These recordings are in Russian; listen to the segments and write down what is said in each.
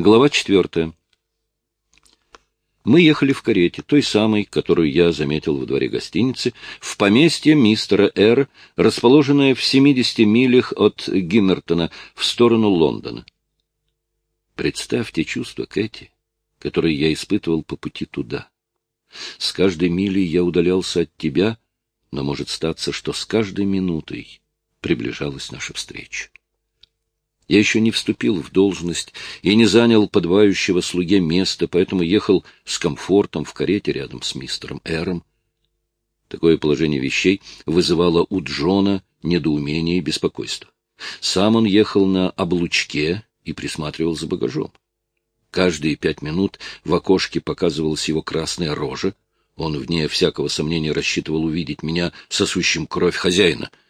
Глава четвертая. Мы ехали в карете, той самой, которую я заметил во дворе гостиницы, в поместье мистера Р, расположенное в 70 милях от Гиммертона в сторону Лондона. Представьте чувства, Кэти, которые я испытывал по пути туда. С каждой милей я удалялся от тебя, но может статься, что с каждой минутой приближалась наша встреча. Я еще не вступил в должность и не занял подвающего слуге места, поэтому ехал с комфортом в карете рядом с мистером Эром. Такое положение вещей вызывало у Джона недоумение и беспокойство. Сам он ехал на облучке и присматривал за багажом. Каждые пять минут в окошке показывалась его красная рожа. Он, вне всякого сомнения, рассчитывал увидеть меня сосущим кровь хозяина —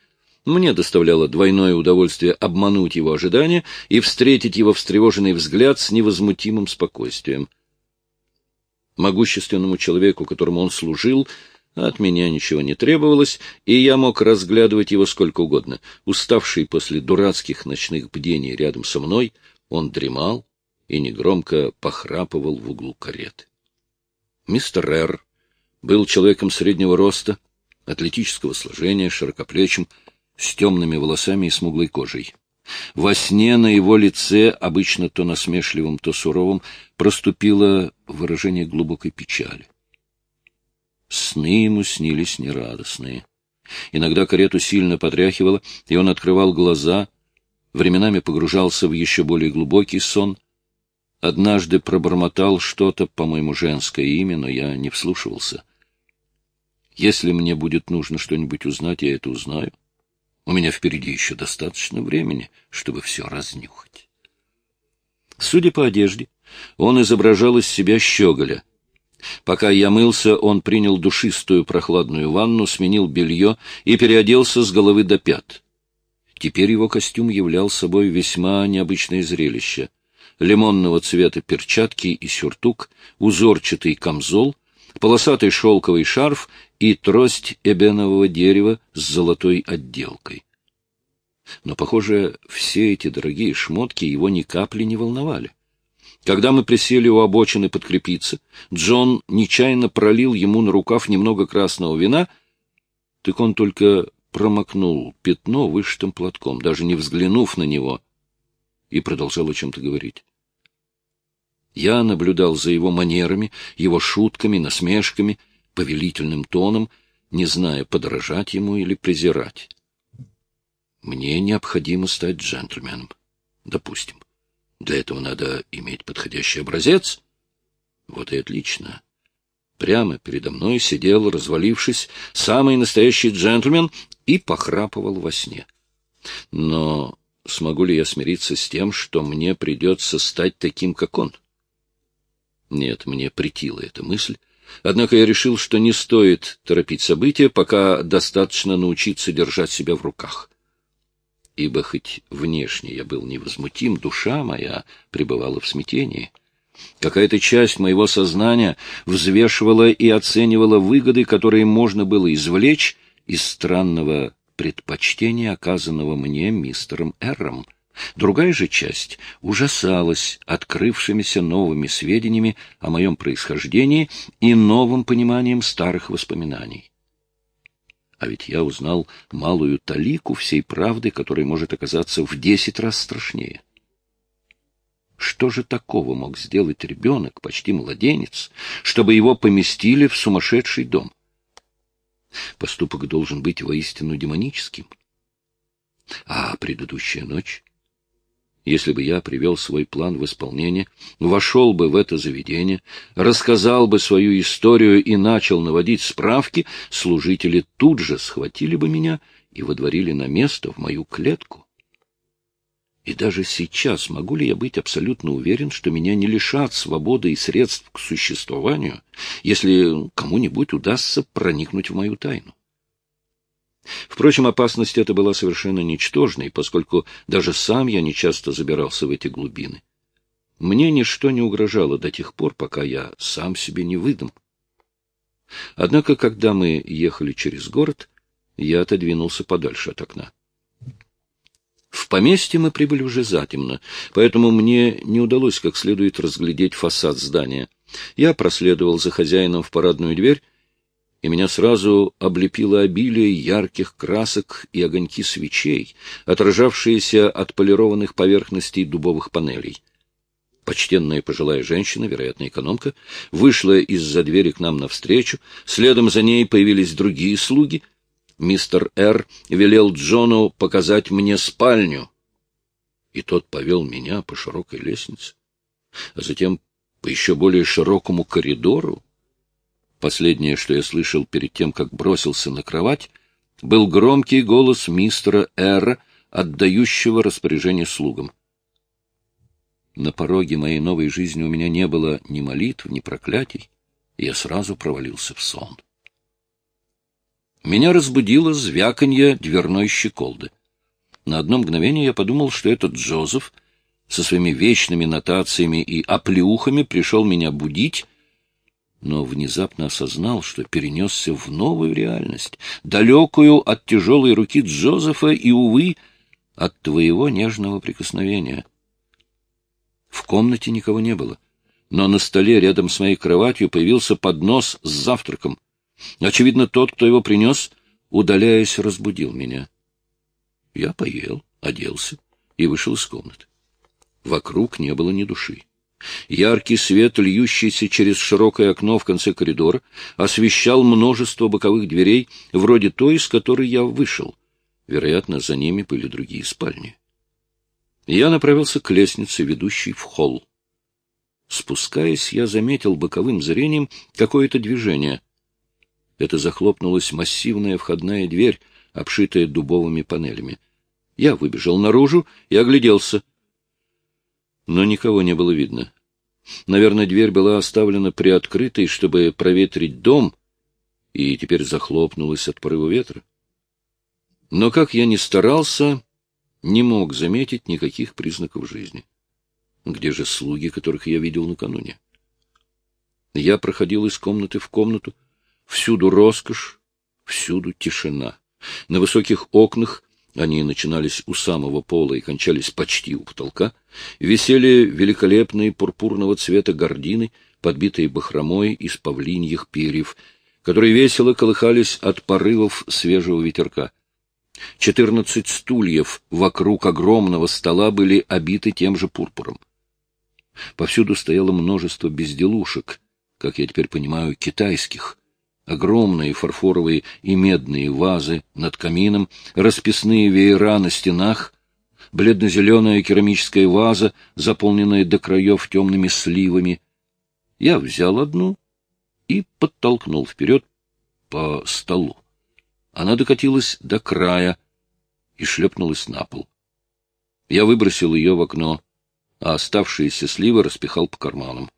мне доставляло двойное удовольствие обмануть его ожидания и встретить его встревоженный взгляд с невозмутимым спокойствием. Могущественному человеку, которому он служил, от меня ничего не требовалось, и я мог разглядывать его сколько угодно. Уставший после дурацких ночных бдений рядом со мной, он дремал и негромко похрапывал в углу кареты. Мистер Р. был человеком среднего роста, атлетического сложения, широкоплечим, с темными волосами и смуглой кожей. Во сне на его лице, обычно то насмешливым, то суровым, проступило выражение глубокой печали. Сны ему снились нерадостные. Иногда карету сильно потряхивало, и он открывал глаза, временами погружался в еще более глубокий сон. Однажды пробормотал что-то, по-моему, женское имя, но я не вслушивался. Если мне будет нужно что-нибудь узнать, я это узнаю. У меня впереди еще достаточно времени, чтобы все разнюхать. Судя по одежде, он изображал из себя щеголя. Пока я мылся, он принял душистую прохладную ванну, сменил белье и переоделся с головы до пят. Теперь его костюм являл собой весьма необычное зрелище. Лимонного цвета перчатки и сюртук, узорчатый камзол, полосатый шелковый шарф и трость эбенового дерева с золотой отделкой. Но, похоже, все эти дорогие шмотки его ни капли не волновали. Когда мы присели у обочины подкрепиться, Джон нечаянно пролил ему на рукав немного красного вина, так он только промокнул пятно вышитым платком, даже не взглянув на него, и продолжал о чем-то говорить. Я наблюдал за его манерами, его шутками, насмешками, повелительным тоном, не зная, подражать ему или презирать. Мне необходимо стать джентльменом. Допустим. Для этого надо иметь подходящий образец. Вот и отлично. Прямо передо мной сидел, развалившись, самый настоящий джентльмен и похрапывал во сне. Но смогу ли я смириться с тем, что мне придется стать таким, как он? Нет, мне притила эта мысль. Однако я решил, что не стоит торопить события, пока достаточно научиться держать себя в руках. Ибо хоть внешне я был невозмутим, душа моя пребывала в смятении. Какая-то часть моего сознания взвешивала и оценивала выгоды, которые можно было извлечь из странного предпочтения, оказанного мне мистером Эрром — Другая же часть ужасалась открывшимися новыми сведениями о моем происхождении и новым пониманием старых воспоминаний. А ведь я узнал малую талику всей правды, которая может оказаться в десять раз страшнее. Что же такого мог сделать ребенок, почти младенец, чтобы его поместили в сумасшедший дом? Поступок должен быть воистину демоническим. А предыдущая ночь? Если бы я привел свой план в исполнение, вошел бы в это заведение, рассказал бы свою историю и начал наводить справки, служители тут же схватили бы меня и водворили на место в мою клетку. И даже сейчас могу ли я быть абсолютно уверен, что меня не лишат свободы и средств к существованию, если кому-нибудь удастся проникнуть в мою тайну? Впрочем, опасность эта была совершенно ничтожной, поскольку даже сам я нечасто забирался в эти глубины. Мне ничто не угрожало до тех пор, пока я сам себе не выдам. Однако, когда мы ехали через город, я отодвинулся подальше от окна. В поместье мы прибыли уже затемно, поэтому мне не удалось как следует разглядеть фасад здания. Я проследовал за хозяином в парадную дверь, и меня сразу облепило обилие ярких красок и огоньки свечей, отражавшиеся от полированных поверхностей дубовых панелей. Почтенная пожилая женщина, вероятно, экономка, вышла из-за двери к нам навстречу, следом за ней появились другие слуги. Мистер Р. велел Джону показать мне спальню, и тот повел меня по широкой лестнице, а затем по еще более широкому коридору. Последнее, что я слышал перед тем, как бросился на кровать, был громкий голос мистера Р., отдающего распоряжение слугам. На пороге моей новой жизни у меня не было ни молитв, ни проклятий, и я сразу провалился в сон. Меня разбудило звяканье дверной щеколды. На одно мгновение я подумал, что этот Джозеф со своими вечными нотациями и оплеухами пришел меня будить, но внезапно осознал, что перенесся в новую реальность, далекую от тяжелой руки Джозефа и, увы, от твоего нежного прикосновения. В комнате никого не было, но на столе рядом с моей кроватью появился поднос с завтраком. Очевидно, тот, кто его принес, удаляясь, разбудил меня. Я поел, оделся и вышел из комнаты. Вокруг не было ни души. Яркий свет, льющийся через широкое окно в конце коридора, освещал множество боковых дверей, вроде той, из которой я вышел. Вероятно, за ними были другие спальни. Я направился к лестнице, ведущей в холл. Спускаясь, я заметил боковым зрением какое-то движение. Это захлопнулась массивная входная дверь, обшитая дубовыми панелями. Я выбежал наружу и огляделся — но никого не было видно. Наверное, дверь была оставлена приоткрытой, чтобы проветрить дом, и теперь захлопнулась от порыва ветра. Но, как я ни старался, не мог заметить никаких признаков жизни. Где же слуги, которых я видел накануне? Я проходил из комнаты в комнату. Всюду роскошь, всюду тишина. На высоких окнах они начинались у самого пола и кончались почти у потолка, висели великолепные пурпурного цвета гардины, подбитые бахромой из павлиньих перьев, которые весело колыхались от порывов свежего ветерка. Четырнадцать стульев вокруг огромного стола были обиты тем же пурпуром. Повсюду стояло множество безделушек, как я теперь понимаю, китайских, огромные фарфоровые и медные вазы над камином, расписные веера на стенах, бледно-зеленая керамическая ваза, заполненная до краев темными сливами. Я взял одну и подтолкнул вперед по столу. Она докатилась до края и шлепнулась на пол. Я выбросил ее в окно, а оставшиеся сливы распихал по карманам.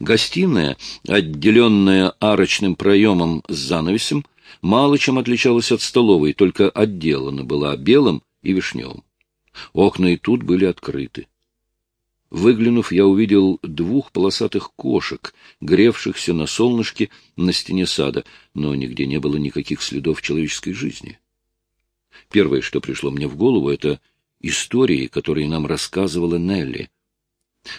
Гостиная, отделенная арочным проемом с занавесем, мало чем отличалась от столовой, только отделана была белым и вишневым. Окна и тут были открыты. Выглянув, я увидел двух полосатых кошек, гревшихся на солнышке на стене сада, но нигде не было никаких следов человеческой жизни. Первое, что пришло мне в голову, это истории, которые нам рассказывала Нелли —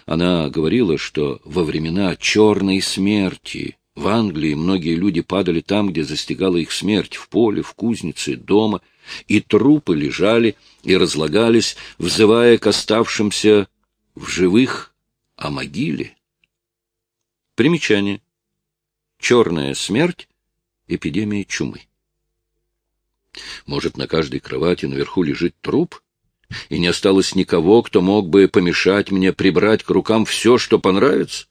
она говорила, что во времена черной смерти в Англии многие люди падали там, где застигала их смерть, в поле, в кузнице, дома, и трупы лежали и разлагались, взывая к оставшимся в живых о могиле. Примечание. Черная смерть — эпидемия чумы. Может, на каждой кровати наверху лежит труп? И не осталось никого, кто мог бы помешать мне прибрать к рукам все, что понравится?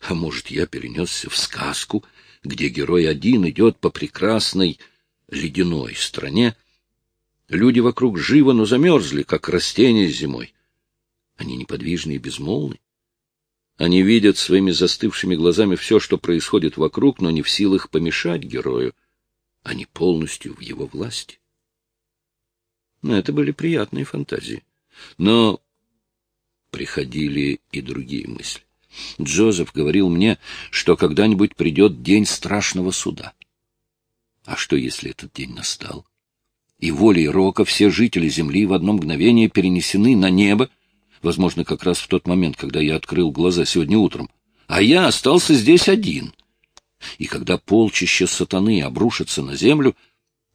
А может, я перенесся в сказку, где герой один идет по прекрасной ледяной стране. Люди вокруг живо, но замерзли, как растения зимой. Они неподвижны и безмолвны. Они видят своими застывшими глазами все, что происходит вокруг, но не в силах помешать герою. Они полностью в его власти. Это были приятные фантазии. Но приходили и другие мысли. Джозеф говорил мне, что когда-нибудь придет день страшного суда. А что, если этот день настал? и волей Рока все жители Земли в одно мгновение перенесены на небо, возможно, как раз в тот момент, когда я открыл глаза сегодня утром, а я остался здесь один. И когда полчища сатаны обрушатся на землю,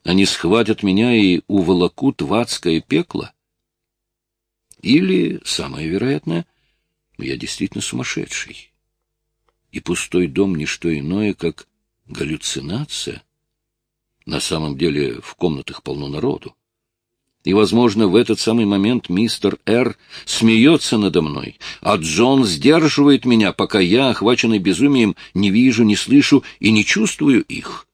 они схватят меня и уволокут в адское пекло. Или, самое вероятное, я действительно сумасшедший. И пустой дом — не что иное, как галлюцинация. На самом деле в комнатах полно народу. И, возможно, в этот самый момент мистер Р. смеется надо мной, а Джон сдерживает меня, пока я, охваченный безумием, не вижу, не слышу и не чувствую их.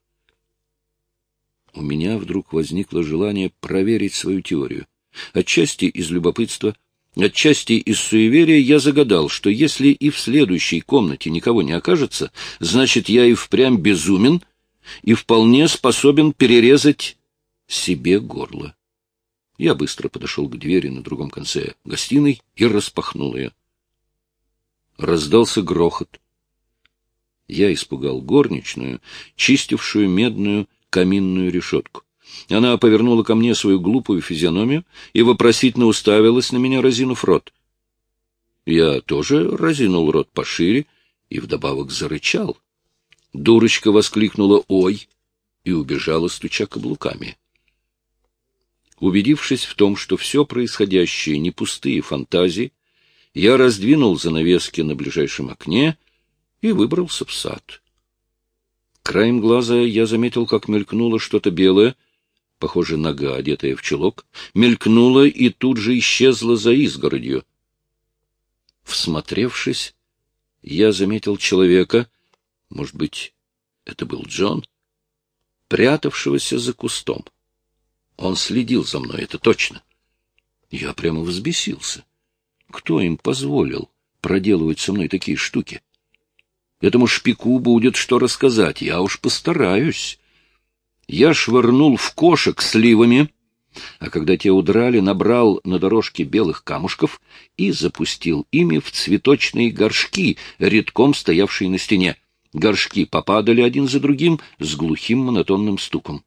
У меня вдруг возникло желание проверить свою теорию. Отчасти из любопытства, отчасти из суеверия я загадал, что если и в следующей комнате никого не окажется, значит, я и впрямь безумен и вполне способен перерезать себе горло. Я быстро подошел к двери на другом конце гостиной и распахнул ее. Раздался грохот. Я испугал горничную, чистившую медную каминную решетку. Она повернула ко мне свою глупую физиономию и вопросительно уставилась на меня, разинув рот. Я тоже разинул рот пошире и вдобавок зарычал. Дурочка воскликнула «Ой!» и убежала, стуча каблуками. Убедившись в том, что все происходящее не пустые фантазии, я раздвинул занавески на ближайшем окне и выбрался в сад. Краем глаза я заметил, как мелькнуло что-то белое, похоже, нога, одетая в чулок, мелькнула и тут же исчезла за изгородью. Всмотревшись, я заметил человека, может быть, это был Джон, прятавшегося за кустом. Он следил за мной, это точно. Я прямо взбесился. Кто им позволил проделывать со мной такие штуки? Этому шпику будет что рассказать, я уж постараюсь. Я швырнул в кошек сливами, а когда те удрали, набрал на дорожке белых камушков и запустил ими в цветочные горшки, редком стоявшие на стене. Горшки попадали один за другим с глухим монотонным стуком.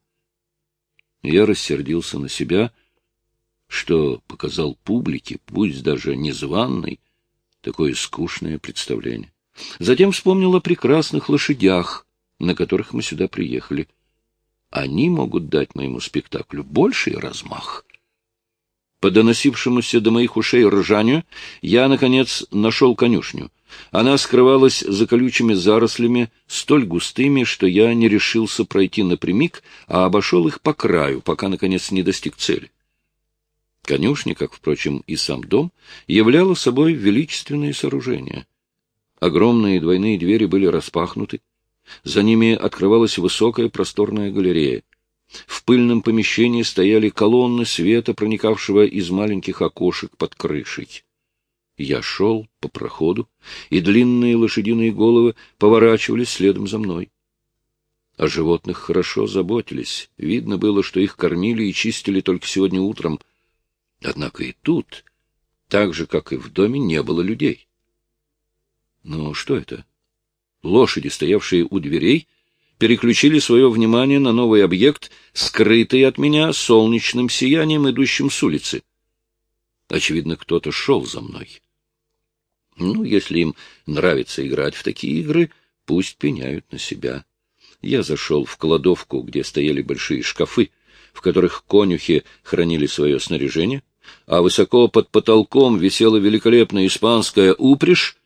Я рассердился на себя, что показал публике, пусть даже незваной, такое скучное представление. Затем вспомнил о прекрасных лошадях, на которых мы сюда приехали. Они могут дать моему спектаклю больший размах. По доносившемуся до моих ушей ржанию я, наконец, нашел конюшню — она скрывалась за колючими зарослями, столь густыми, что я не решился пройти напрямик, а обошел их по краю, пока, наконец, не достиг цели. Конюшня, как, впрочем, и сам дом, являла собой величественные сооружения. Огромные двойные двери были распахнуты, за ними открывалась высокая просторная галерея. В пыльном помещении стояли колонны света, проникавшего из маленьких окошек под крышей. Я шел по проходу, и длинные лошадиные головы поворачивались следом за мной. О животных хорошо заботились. Видно было, что их кормили и чистили только сегодня утром. Однако и тут, так же, как и в доме, не было людей. Но что это? Лошади, стоявшие у дверей, переключили свое внимание на новый объект, скрытый от меня солнечным сиянием, идущим с улицы. Очевидно, кто-то шел за мной. Ну, если им нравится играть в такие игры, пусть пеняют на себя. Я зашел в кладовку, где стояли большие шкафы, в которых конюхи хранили свое снаряжение, а высоко под потолком висела великолепная испанская упряжь,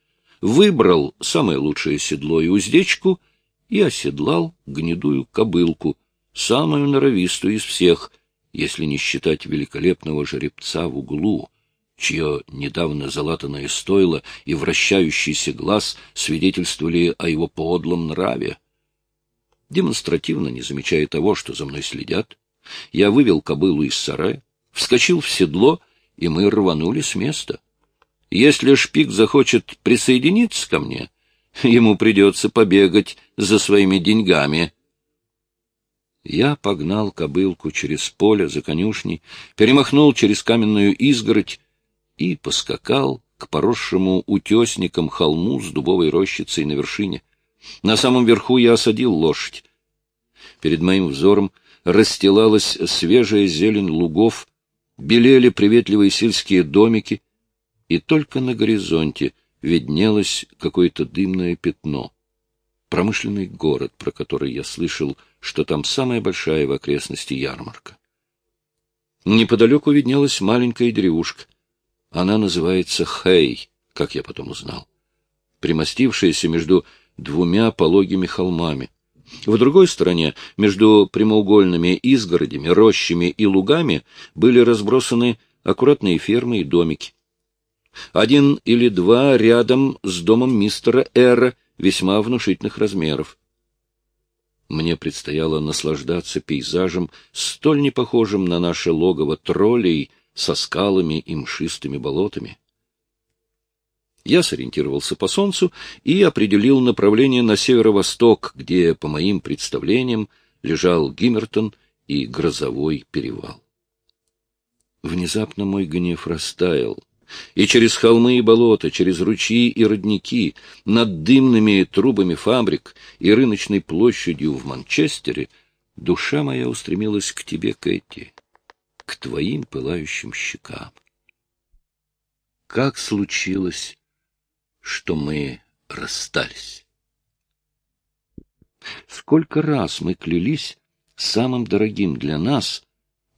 выбрал самое лучшее седло и уздечку и оседлал гнедую кобылку, самую норовистую из всех, если не считать великолепного жеребца в углу, чье недавно залатанное стойло и вращающийся глаз свидетельствовали о его подлом нраве. Демонстративно, не замечая того, что за мной следят, я вывел кобылу из сарая, вскочил в седло, и мы рванули с места. Если шпик захочет присоединиться ко мне, ему придется побегать за своими деньгами. Я погнал кобылку через поле за конюшней, перемахнул через каменную изгородь и поскакал к поросшему утесникам холму с дубовой рощицей на вершине. На самом верху я осадил лошадь. Перед моим взором расстилалась свежая зелень лугов, белели приветливые сельские домики, и только на горизонте виднелось какое-то дымное пятно. Промышленный город, про который я слышал, что там самая большая в окрестности ярмарка. Неподалеку виднелась маленькая деревушка. Она называется Хей, как я потом узнал, примостившаяся между двумя пологими холмами. В другой стороне, между прямоугольными изгородями, рощами и лугами, были разбросаны аккуратные фермы и домики. Один или два рядом с домом мистера Эра весьма внушительных размеров. Мне предстояло наслаждаться пейзажем, столь непохожим на наше логово троллей со скалами и мшистыми болотами. Я сориентировался по солнцу и определил направление на северо-восток, где, по моим представлениям, лежал Гиммертон и грозовой перевал. Внезапно мой гнев растаял, и через холмы и болота, через ручьи и родники, над дымными трубами фабрик и рыночной площадью в Манчестере душа моя устремилась к тебе, Кэти, к твоим пылающим щекам. Как случилось, что мы расстались. Сколько раз мы клялись самым дорогим для нас,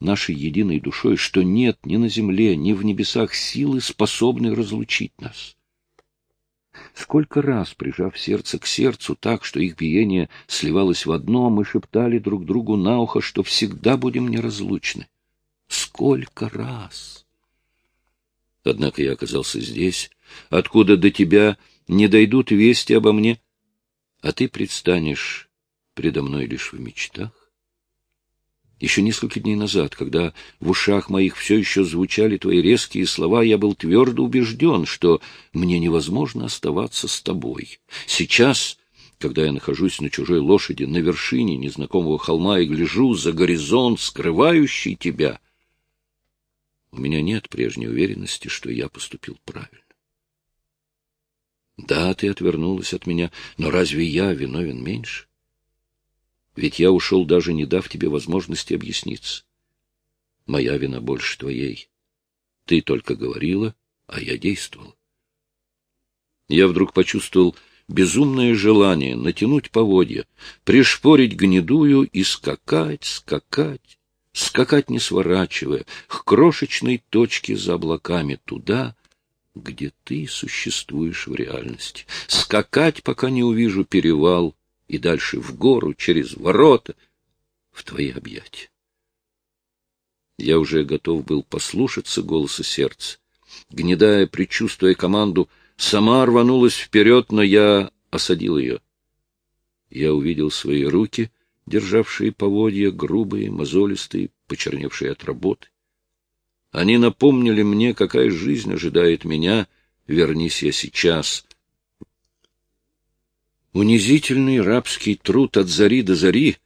нашей единой душой, что нет ни на земле, ни в небесах силы, способной разлучить нас. Сколько раз, прижав сердце к сердцу так, что их биение сливалось в одно, мы шептали друг другу на ухо, что всегда будем неразлучны. Сколько раз! Однако я оказался здесь, откуда до тебя не дойдут вести обо мне, а ты предстанешь предо мной лишь в мечтах. Еще несколько дней назад, когда в ушах моих все еще звучали твои резкие слова, я был твердо убежден, что мне невозможно оставаться с тобой. Сейчас, когда я нахожусь на чужой лошади на вершине незнакомого холма и гляжу за горизонт, скрывающий тебя, у меня нет прежней уверенности, что я поступил правильно. Да, ты отвернулась от меня, но разве я виновен меньше? Ведь я ушел, даже не дав тебе возможности объясниться. Моя вина больше твоей. Ты только говорила, а я действовал. Я вдруг почувствовал безумное желание натянуть поводья, пришпорить гнедую и скакать, скакать, скакать не сворачивая, к крошечной точке за облаками туда, где ты существуешь в реальности. Скакать, пока не увижу перевал, и дальше в гору, через ворота, в твои объятия. Я уже готов был послушаться голоса сердца. Гнедая, предчувствуя команду, сама рванулась вперед, но я осадил ее. Я увидел свои руки, державшие поводья, грубые, мозолистые, почерневшие от работы. Они напомнили мне, какая жизнь ожидает меня, вернись я сейчас. Унизительный рабский труд от зари до зари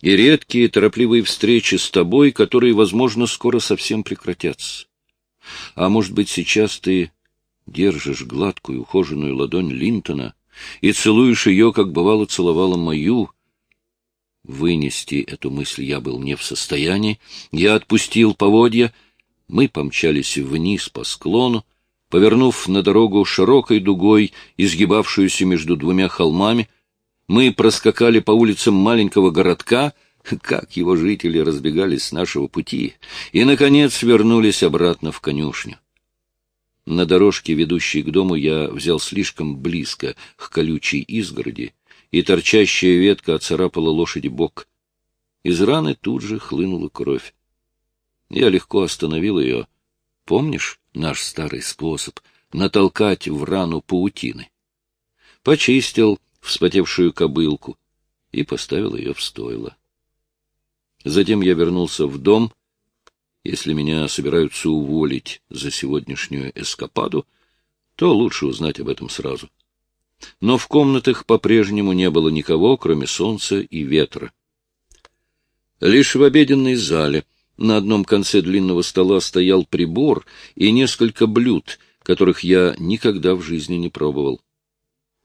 и редкие торопливые встречи с тобой, которые, возможно, скоро совсем прекратятся. А может быть, сейчас ты держишь гладкую, ухоженную ладонь Линтона и целуешь ее, как бывало целовала мою, Вынести эту мысль я был не в состоянии. Я отпустил поводья — мы помчались вниз по склону, повернув на дорогу широкой дугой, изгибавшуюся между двумя холмами. Мы проскакали по улицам маленького городка, как его жители разбегались с нашего пути, и, наконец, вернулись обратно в конюшню. На дорожке, ведущей к дому, я взял слишком близко к колючей изгороди, и торчащая ветка оцарапала лошади бок. Из раны тут же хлынула кровь. Я легко остановил ее. Помнишь наш старый способ — натолкать в рану паутины? Почистил вспотевшую кобылку и поставил ее в стойло. Затем я вернулся в дом. Если меня собираются уволить за сегодняшнюю эскападу, то лучше узнать об этом сразу. Но в комнатах по-прежнему не было никого, кроме солнца и ветра. Лишь в обеденной зале — на одном конце длинного стола стоял прибор и несколько блюд, которых я никогда в жизни не пробовал.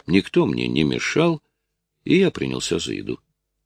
Никто мне не мешал, и я принялся за еду.